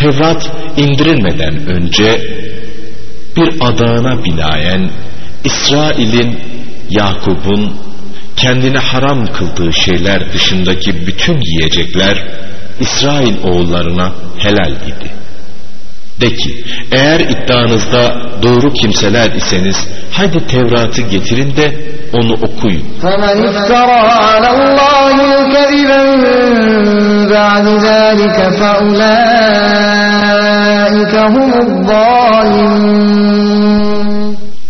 Tevrat indirilmeden önce bir adağına binaen İsrail'in Yakup'un kendine haram kıldığı şeyler dışındaki bütün yiyecekler İsrail oğullarına helal idi. De ki eğer iddianızda doğru kimseler iseniz haydi Tevrat'ı getirin de onu okuyun. فمن افترى على الله الكذب من بعد ذلك فأولئك هم الظالمون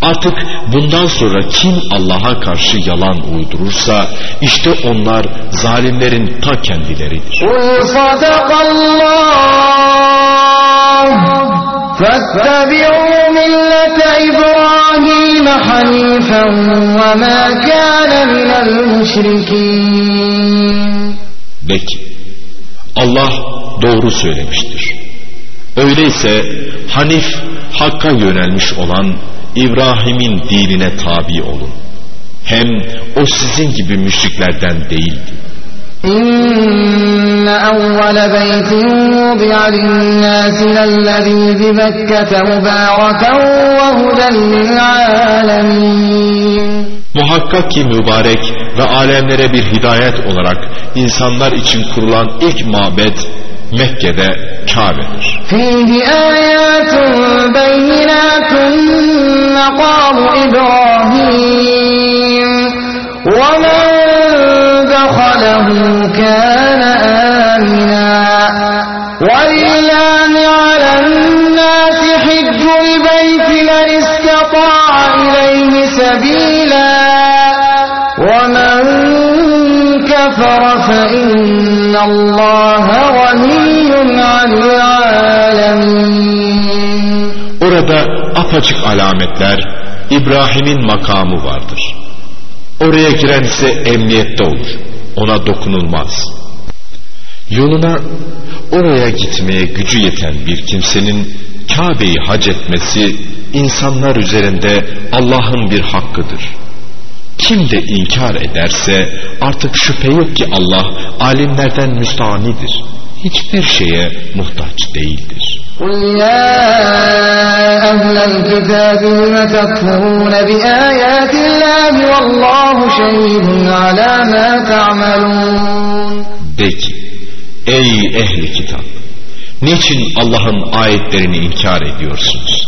Artık bundan sonra kim Allah'a karşı yalan uydurursa işte onlar zalimlerin ta kendileridir. قل صدق الله فاتبعوا ملة إبراهيم حنيفا وما كان من المشركين De ki Allah doğru söylemiştir. Öyleyse Hanif Hakk'a yönelmiş olan İbrahim'in dinine tabi olun. Hem o sizin gibi müşriklerden değildi. إن أول بيت وضع للناس للذي ببكة مباركا وهدى للعالمين Muhakkak ki mübarek ve alemlere bir hidayet olarak insanlar için kurulan ilk mabet Mekke'de Kabe'dir. Fihi ayatun beyinatun makamu İbrahim ve men dekhalahu kana amina ve كفر فإن الله غني عن العالمين Orada apaçık alametler İbrahim'in makamı vardır. Oraya giren ise emniyette olur. Ona dokunulmaz. Yoluna oraya gitmeye gücü yeten bir kimsenin Kabe'yi hac etmesi insanlar üzerinde Allah'ın bir hakkıdır. Kim de inkar ederse artık şüphe yok ki Allah alimlerden müstahanidir. Hiçbir şeye muhtaç değildir. قل يا أهل الكتاب لم تكفرون بآيات الله والله شهيد على ما تعملون De ki, ey ehli kitap, niçin Allah'ın ayetlerini inkar ediyorsunuz?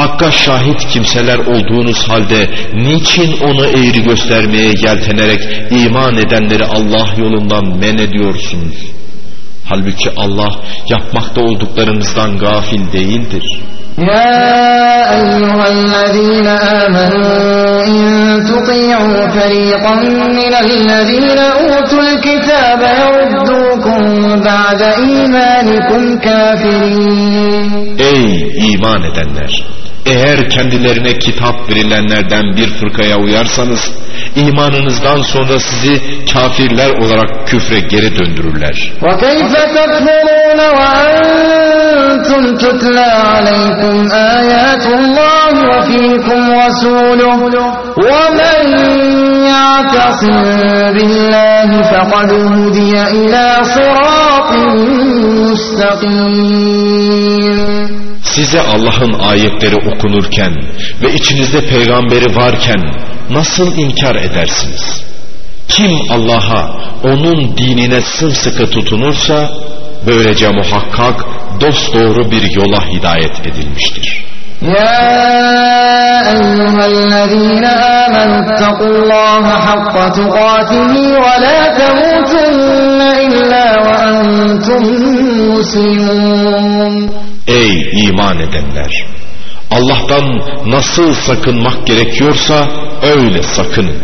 Hakka şahit kimseler olduğunuz halde niçin onu eğri göstermeye yeltenerek iman edenleri Allah yolundan men ediyorsunuz? Halbuki Allah yapmakta olduklarınızdan gafil değildir. Ya eyyühellezine amenü in tuti'u feriqan minellezine utul kitabe yurdukum ba'de imanikum kafirin. Ey iman edenler! Eğer kendilerine kitap verilenlerden bir fırkaya uyarsanız, imanınızdan sonra sizi kafirler olarak küfre geri döndürürler. وكيف تكفرون وأنتم تتلى عليكم آيات الله وفيكم رسوله ومن يعتصم بالله فقد هدي إلى صراط مستقيم Size Allah'ın ayetleri okunurken ve içinizde peygamberi varken nasıl inkar edersiniz? Kim Allah'a, onun dinine sımsıkı tutunursa böylece muhakkak dosdoğru bir yola hidayet edilmiştir. يا أيها أيها الذين آمنوا اتقوا الله حق تقاته ولا تموتن إلا وأنتم مسلمون Ey iman edenler! Allah'tan nasıl sakınmak gerekiyorsa öyle sakının.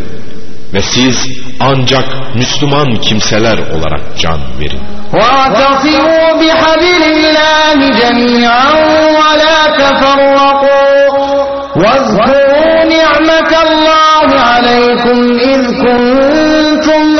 Ve siz ancak Müslüman kimseler olarak can verin. واعتصموا بحبل الله جميعا ولا تفرقوا واذكروا نعمة الله عليكم إذ كنتم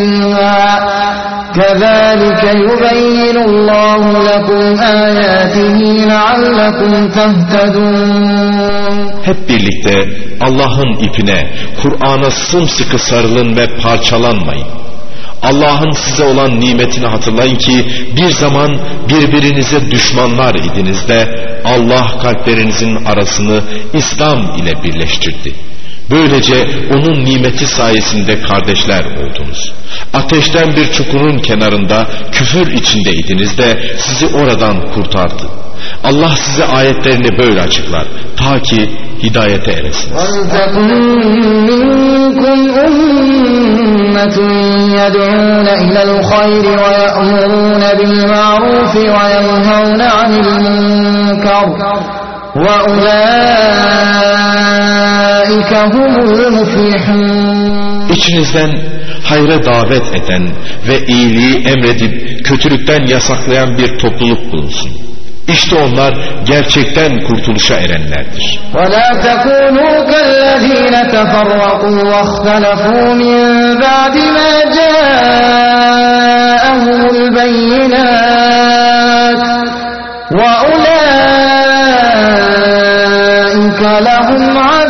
كذلك يبين الله لكم آياته لعلكم تهتدون Hep birlikte Allah'ın ipine, Kur'an'a sımsıkı sarılın ve parçalanmayın. Allah'ın size olan nimetini hatırlayın ki bir zaman birbirinize düşmanlar idiniz de Allah kalplerinizin arasını İslam ile birleştirdi. Böylece onun nimeti sayesinde kardeşler oldunuz. Ateşten bir çukurun kenarında küfür içindeydiniz de sizi oradan kurtardı. Allah size ayetlerini böyle açıklar ta ki hidayete eresiniz. ولتكن منكم أمة يدعون إلى الخير ويأمرون بالمعروف وينهون عن المنكر وأولئك هم المفلحون İçinizden hayra davet eden ve iyiliği emredip kötülükten yasaklayan bir topluluk bulunsun. İşte onlar gerçekten kurtuluşa erenlerdir. ولا تكونوا كالذين تفرقوا واختلفوا من بعد ما جاءهم البينات وأولئك لهم عذاب عظيم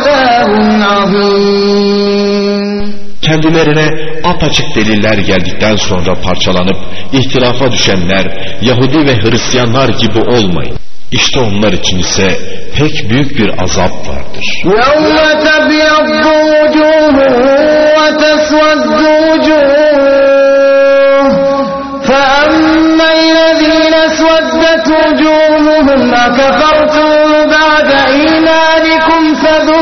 Kendilerine apaçık deliller geldikten sonra parçalanıp ihtilafa düşenler Yahudi ve Hristiyanlar gibi olmayın. İşte onlar için ise pek büyük bir azap vardır. يوم تبيض وجوه وتسود وجوه فأما الذين اسودت وجوههم أكفرتم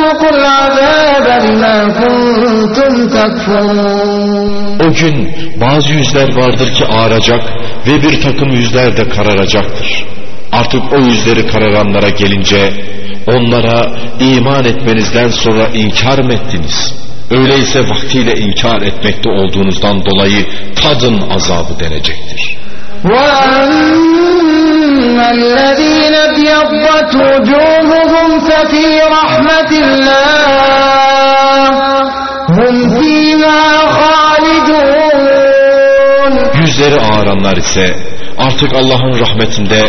فذوقوا العذاب بما كنتم تكفرون O gün bazı yüzler vardır ki ağaracak ve bir takım yüzler de kararacaktır. Artık o yüzleri kararanlara gelince onlara iman etmenizden sonra inkar mı ettiniz? Öyleyse vaktiyle inkar etmekte olduğunuzdan dolayı tadın azabı denecektir. وأما الذين ابيضت وجوههم ففي رحمة الله هم فيها خالدون Yüzleri ağaranlar ise artık Allah'ın rahmetinde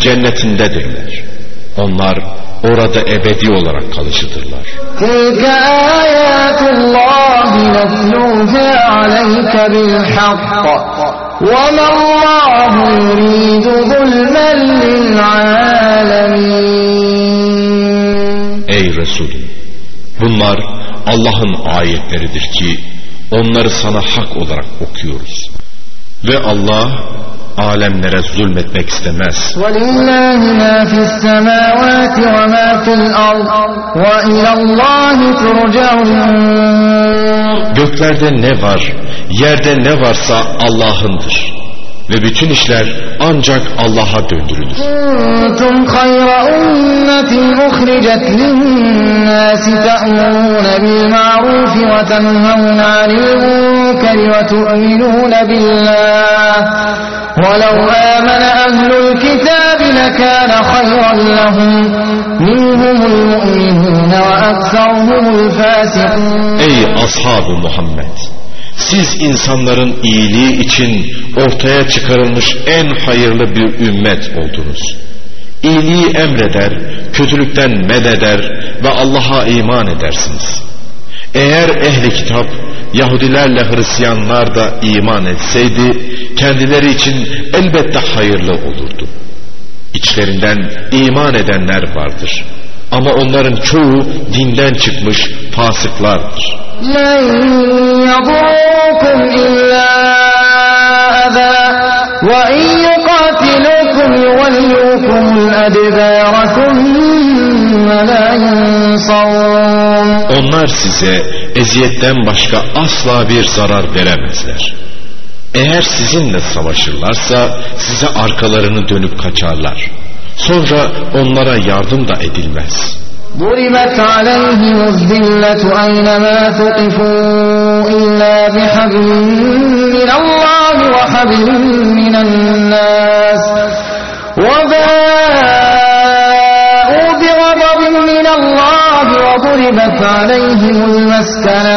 cennetindedirler. Onlar orada ebedi olarak kalıcıdırlar. تلك آيات الله نتلوها عليك بالحق وما الله يريد ظلما للعالمين Ey Resulüm! Bunlar Allah'ın ayetleridir ki onları sana hak olarak okuyoruz. Ve Allah alemlere zulmetmek istemez. ولله ما في السماوات وما في الأرض وإلى الله ترجع الأمور Göklerde ne var, yerde ne varsa Allah'ındır. Ve bütün işler ancak Allah'a döndürülür. كنتم خير أمة أخرجت للناس تأمرون بالمعروف وتنهون عن المنكر وتؤمنون بالله ولو آمن أهل الكتاب لكان خيرا لهم منهم المؤمنون وأكثرهم الفاسقون Ey ashab-ı Muhammed! Siz insanların iyiliği için ortaya çıkarılmış en hayırlı bir ümmet oldunuz. İyiliği emreder, kötülükten men eder ve Allah'a iman edersiniz. Eğer ehli kitap Yahudilerle Hristiyanlar da iman etseydi kendileri için elbette hayırlı olurdu. İçlerinden iman edenler vardır. Ama onların çoğu dinden çıkmış fasıklardır. Onlar size eziyetten başka asla bir zarar veremezler. Eğer sizinle savaşırlarsa size arkalarını dönüp kaçarlar. Sonra onlara yardım da edilmez. ضربت عليهم الذلة أينما ثقفوا إلا بحبل من الله وحبل من الناس وباءوا بغضب من الله وضربت عليهم المسكنة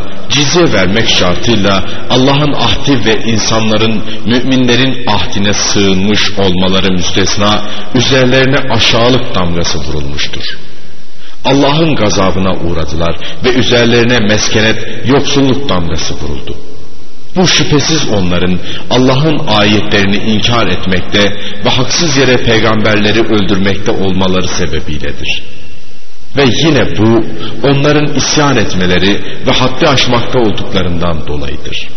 Cizye vermek şartıyla Allah'ın ahdi ve insanların müminlerin ahdine sığınmış olmaları müstesna üzerlerine aşağılık damgası vurulmuştur. Allah'ın gazabına uğradılar ve üzerlerine meskenet, yoksulluk damgası vuruldu. Bu şüphesiz onların Allah'ın ayetlerini inkar etmekte ve haksız yere peygamberleri öldürmekte olmaları sebebiyledir. Ve yine bu onların isyan etmeleri ve haddi aşmakta olduklarından dolayıdır.